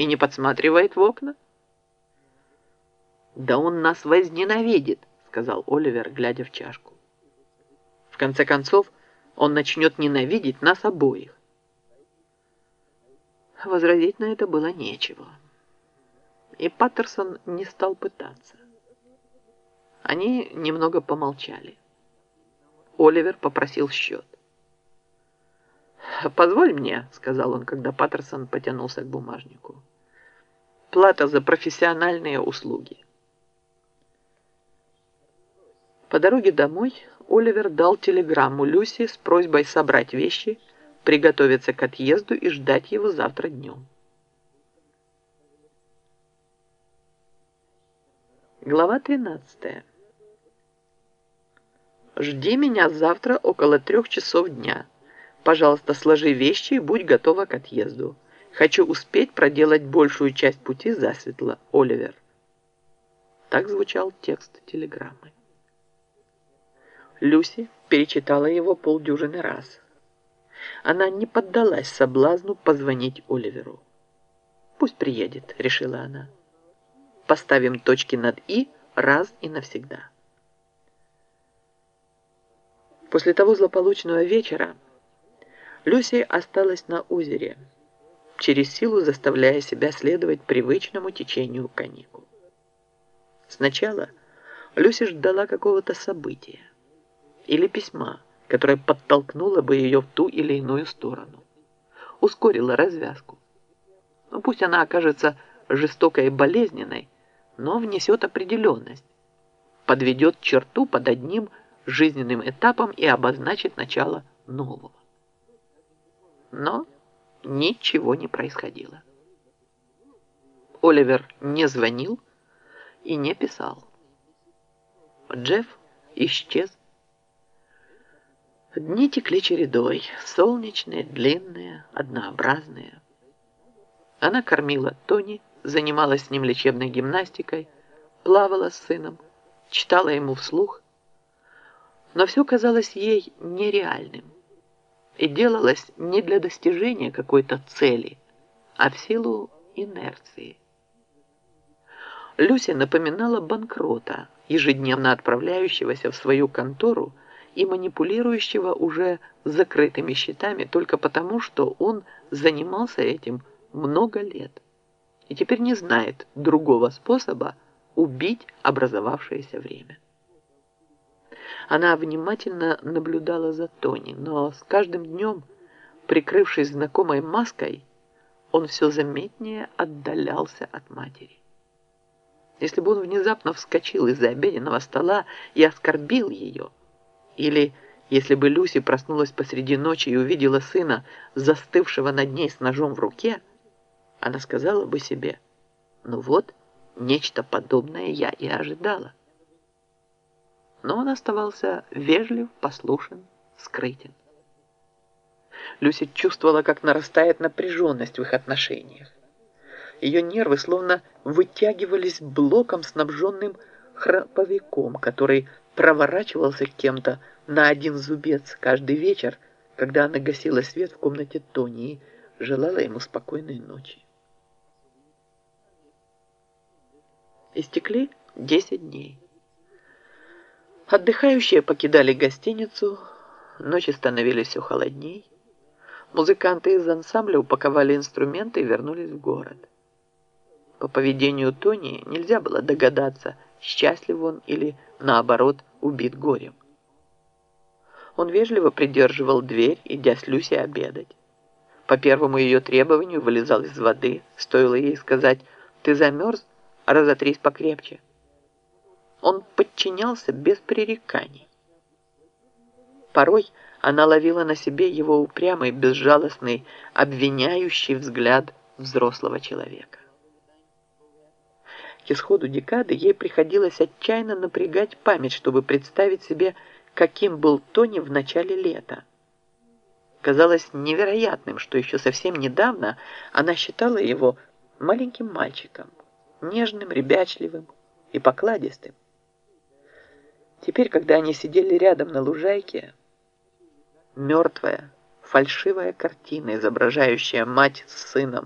и не подсматривает в окна? «Да он нас возненавидит», — сказал Оливер, глядя в чашку. «В конце концов, он начнет ненавидеть нас обоих». Возразить на это было нечего. И Паттерсон не стал пытаться. Они немного помолчали. Оливер попросил счет. «Позволь мне», — сказал он, когда Паттерсон потянулся к бумажнику. «Плата за профессиональные услуги». По дороге домой Оливер дал телеграмму Люси с просьбой собрать вещи, приготовиться к отъезду и ждать его завтра днем. Глава 13. «Жди меня завтра около трех часов дня. Пожалуйста, сложи вещи и будь готова к отъезду. Хочу успеть проделать большую часть пути засветло, Оливер». Так звучал текст телеграммы. Люси перечитала его полдюжины раз. Она не поддалась соблазну позвонить Оливеру. «Пусть приедет», — решила она. «Поставим точки над «и» раз и навсегда». После того злополучного вечера Люси осталась на озере, через силу заставляя себя следовать привычному течению каникул. Сначала Люси ждала какого-то события или письма, которое подтолкнуло бы ее в ту или иную сторону, ускорило развязку. Ну, пусть она окажется жестокой и болезненной, но внесет определенность, подведет черту под одним жизненным этапом и обозначит начало нового. Но ничего не происходило. Оливер не звонил и не писал. Джефф исчез Дни текли чередой, солнечные, длинные, однообразные. Она кормила Тони, занималась с ним лечебной гимнастикой, плавала с сыном, читала ему вслух. Но все казалось ей нереальным и делалось не для достижения какой-то цели, а в силу инерции. Люся напоминала банкрота, ежедневно отправляющегося в свою контору и манипулирующего уже закрытыми счетами только потому, что он занимался этим много лет и теперь не знает другого способа убить образовавшееся время. Она внимательно наблюдала за Тони, но с каждым днем, прикрывшись знакомой маской, он все заметнее отдалялся от матери. Если бы он внезапно вскочил из-за обеденного стола и оскорбил ее, или, если бы Люси проснулась посреди ночи и увидела сына, застывшего над ней с ножом в руке, она сказала бы себе, ну вот, нечто подобное я и ожидала. Но он оставался вежлив, послушен, скрытен. Люси чувствовала, как нарастает напряженность в их отношениях. Ее нервы словно вытягивались блоком, снабженным храповиком, который проворачивался кем-то на один зубец каждый вечер, когда она гасила свет в комнате Тони и желала ему спокойной ночи. Истекли десять дней. Отдыхающие покидали гостиницу, ночи становились все холодней. Музыканты из ансамбля упаковали инструменты и вернулись в город. По поведению Тони нельзя было догадаться, счастлив он или, наоборот, убит горем. Он вежливо придерживал дверь, идя с Люси обедать. По первому ее требованию вылезал из воды, стоило ей сказать «ты замерз, разотрись покрепче». Он подчинялся без пререканий. Порой она ловила на себе его упрямый, безжалостный, обвиняющий взгляд взрослого человека. К исходу декады ей приходилось отчаянно напрягать память, чтобы представить себе, каким был Тони в начале лета. Казалось невероятным, что еще совсем недавно она считала его маленьким мальчиком, нежным, ребячливым и покладистым. Теперь, когда они сидели рядом на лужайке, мертвая, фальшивая картина, изображающая мать с сыном,